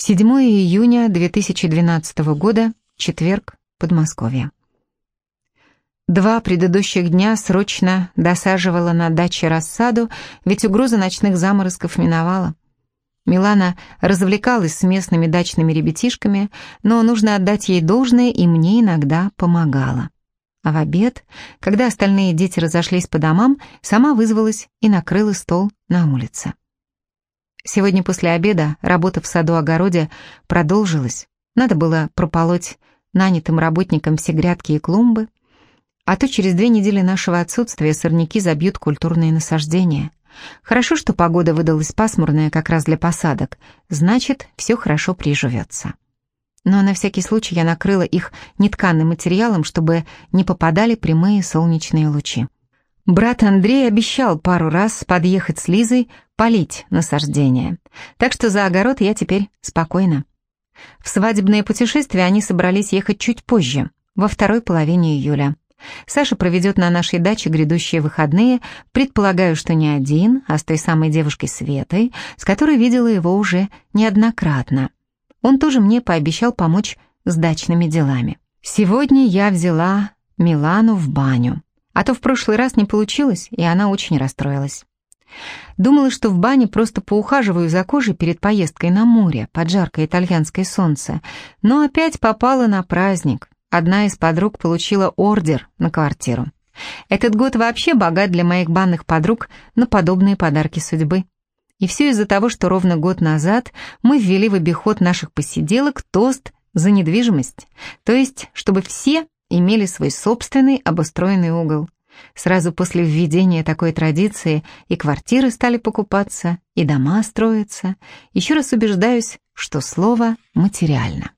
7 июня 2012 года, четверг, Подмосковье. Два предыдущих дня срочно досаживала на даче рассаду, ведь угроза ночных заморозков миновала. Милана развлекалась с местными дачными ребятишками, но нужно отдать ей должное, и мне иногда помогала. А в обед, когда остальные дети разошлись по домам, сама вызвалась и накрыла стол на улице. Сегодня после обеда работа в саду-огороде продолжилась. Надо было прополоть нанятым работникам все грядки и клумбы, а то через две недели нашего отсутствия сорняки забьют культурные насаждения. Хорошо, что погода выдалась пасмурная как раз для посадок, значит, все хорошо приживется. Но на всякий случай я накрыла их нетканым материалом, чтобы не попадали прямые солнечные лучи. Брат Андрей обещал пару раз подъехать с Лизой полить насаждение. Так что за огород я теперь спокойна. В свадебное путешествие они собрались ехать чуть позже, во второй половине июля. Саша проведет на нашей даче грядущие выходные, предполагаю, что не один, а с той самой девушкой Светой, с которой видела его уже неоднократно. Он тоже мне пообещал помочь с дачными делами. Сегодня я взяла Милану в баню. А то в прошлый раз не получилось, и она очень расстроилась. Думала, что в бане просто поухаживаю за кожей перед поездкой на море под жаркое итальянское солнце, но опять попала на праздник. Одна из подруг получила ордер на квартиру. Этот год вообще богат для моих банных подруг на подобные подарки судьбы. И все из-за того, что ровно год назад мы ввели в обиход наших посиделок тост за недвижимость, то есть чтобы все имели свой собственный обустроенный угол. Сразу после введения такой традиции и квартиры стали покупаться, и дома строятся. Еще раз убеждаюсь, что слово материально.